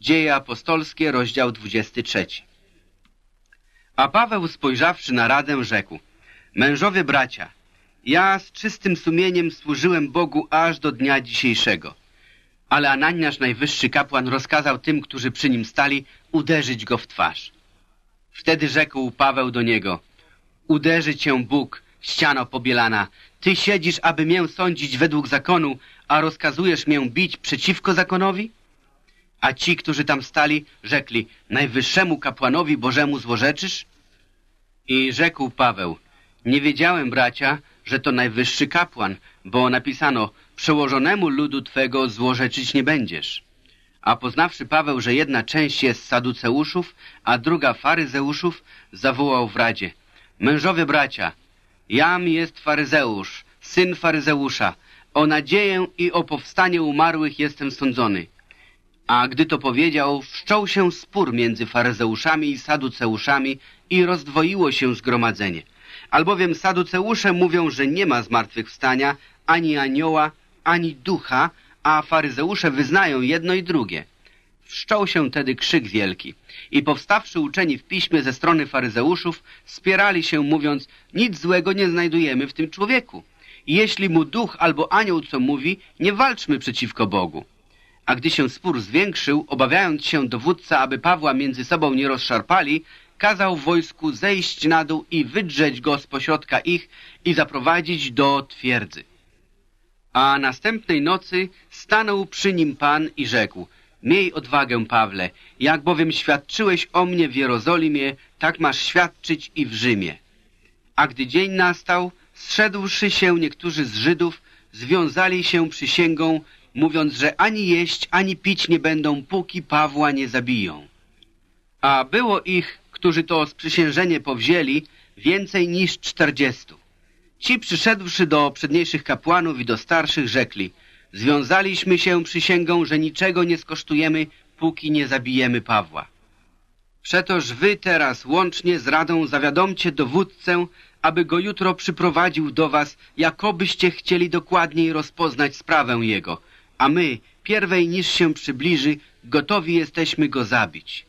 Dzieje apostolskie, rozdział 23. A Paweł spojrzawszy na radę rzekł, Mężowie bracia, ja z czystym sumieniem służyłem Bogu aż do dnia dzisiejszego. Ale Ananiasz, najwyższy kapłan, rozkazał tym, którzy przy nim stali, uderzyć go w twarz. Wtedy rzekł Paweł do niego, uderzy cię Bóg, ściano pobielana, ty siedzisz, aby mię sądzić według zakonu, a rozkazujesz mię bić przeciwko zakonowi? A ci, którzy tam stali, rzekli, najwyższemu kapłanowi Bożemu złorzeczysz? I rzekł Paweł, nie wiedziałem, bracia, że to najwyższy kapłan, bo napisano, przełożonemu ludu Twego złorzeczyć nie będziesz. A poznawszy Paweł, że jedna część jest saduceuszów, a druga faryzeuszów, zawołał w radzie, mężowie bracia, jam jest faryzeusz, syn faryzeusza, o nadzieję i o powstanie umarłych jestem sądzony. A gdy to powiedział, wszczął się spór między faryzeuszami i saduceuszami i rozdwoiło się zgromadzenie. Albowiem saduceusze mówią, że nie ma zmartwychwstania, ani anioła, ani ducha, a faryzeusze wyznają jedno i drugie. Wszczął się tedy krzyk wielki i powstawszy uczeni w piśmie ze strony faryzeuszów spierali się mówiąc, nic złego nie znajdujemy w tym człowieku. Jeśli mu duch albo anioł co mówi, nie walczmy przeciwko Bogu. A gdy się spór zwiększył, obawiając się dowódca, aby Pawła między sobą nie rozszarpali, kazał wojsku zejść na dół i wydrzeć go z pośrodka ich i zaprowadzić do twierdzy. A następnej nocy stanął przy nim Pan i rzekł, miej odwagę, Pawle, jak bowiem świadczyłeś o mnie w Jerozolimie, tak masz świadczyć i w Rzymie. A gdy dzień nastał, zszedłszy się niektórzy z Żydów, związali się przysięgą, mówiąc, że ani jeść, ani pić nie będą, póki Pawła nie zabiją. A było ich, którzy to sprzysiężenie powzięli, więcej niż czterdziestu. Ci przyszedłszy do przedniejszych kapłanów i do starszych rzekli, związaliśmy się przysięgą, że niczego nie skosztujemy, póki nie zabijemy Pawła. Przetoż wy teraz łącznie z radą zawiadomcie dowódcę, aby go jutro przyprowadził do was, jakobyście chcieli dokładniej rozpoznać sprawę jego, a my, pierwej niż się przybliży, gotowi jesteśmy go zabić.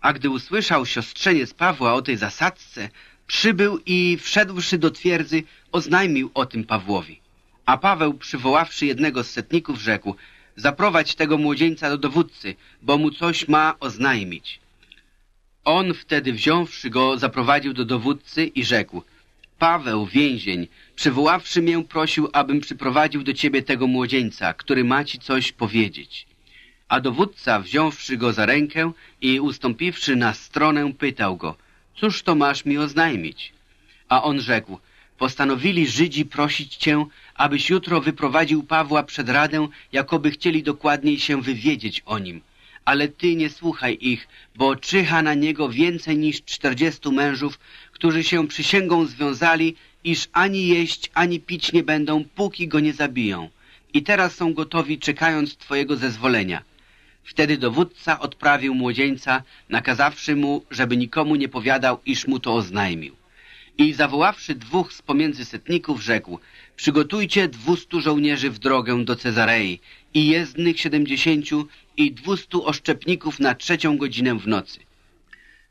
A gdy usłyszał siostrzeniec Pawła o tej zasadzce, przybył i wszedłszy do twierdzy, oznajmił o tym Pawłowi. A Paweł, przywoławszy jednego z setników, rzekł, zaprowadź tego młodzieńca do dowódcy, bo mu coś ma oznajmić. On wtedy wziąwszy go, zaprowadził do dowódcy i rzekł, Paweł, więzień, przywoławszy mię, prosił, abym przyprowadził do ciebie tego młodzieńca, który ma ci coś powiedzieć. A dowódca, wziąwszy go za rękę i ustąpiwszy na stronę, pytał go, cóż to masz mi oznajmić? A on rzekł, postanowili Żydzi prosić cię, abyś jutro wyprowadził Pawła przed radę, jakoby chcieli dokładniej się wywiedzieć o nim. Ale ty nie słuchaj ich, bo czyha na niego więcej niż czterdziestu mężów, którzy się przysięgą związali, iż ani jeść, ani pić nie będą, póki go nie zabiją. I teraz są gotowi, czekając twojego zezwolenia. Wtedy dowódca odprawił młodzieńca, nakazawszy mu, żeby nikomu nie powiadał, iż mu to oznajmił. I zawoławszy dwóch z pomiędzy setników, rzekł, przygotujcie dwustu żołnierzy w drogę do Cezarei i jezdnych siedemdziesięciu i dwustu oszczepników na trzecią godzinę w nocy.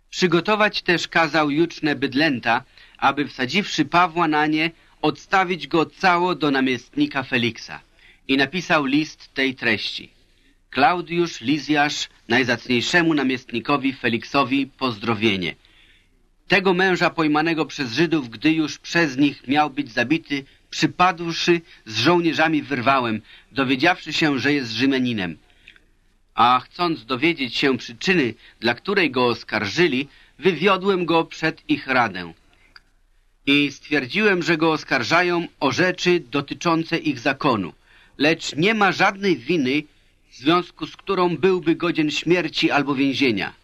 Przygotować też kazał juczne bydlęta, aby wsadziwszy Pawła na nie, odstawić go cało do namiestnika Feliksa. I napisał list tej treści. Klaudiusz Lizjasz najzacniejszemu namiestnikowi Feliksowi pozdrowienie. Tego męża pojmanego przez Żydów, gdy już przez nich miał być zabity, przypadłszy z żołnierzami wyrwałem, dowiedziawszy się, że jest Rzymianinem. A chcąc dowiedzieć się przyczyny, dla której go oskarżyli, wywiodłem go przed ich radę. I stwierdziłem, że go oskarżają o rzeczy dotyczące ich zakonu, lecz nie ma żadnej winy, w związku z którą byłby godzien śmierci albo więzienia.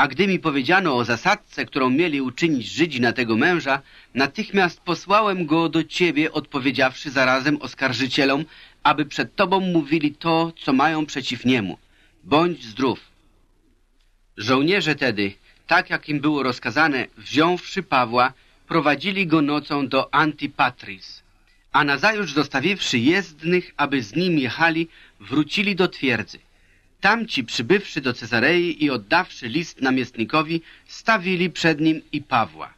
A gdy mi powiedziano o zasadce, którą mieli uczynić Żydzi na tego męża, natychmiast posłałem go do ciebie, odpowiedziawszy zarazem oskarżycielom, aby przed tobą mówili to, co mają przeciw niemu. Bądź zdrów. Żołnierze tedy, tak jak im było rozkazane, wziąwszy Pawła, prowadzili go nocą do Antipatris, a nazajutrz zostawiwszy jezdnych, aby z nim jechali, wrócili do twierdzy. Tamci przybywszy do Cezarei i oddawszy list namiestnikowi, stawili przed nim i Pawła.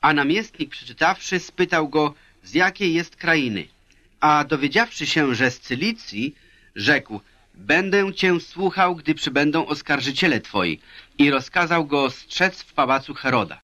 A namiestnik przeczytawszy, spytał go, z jakiej jest krainy. A dowiedziawszy się, że z Cylicji, rzekł, będę cię słuchał, gdy przybędą oskarżyciele twoi i rozkazał go strzec w pałacu Heroda.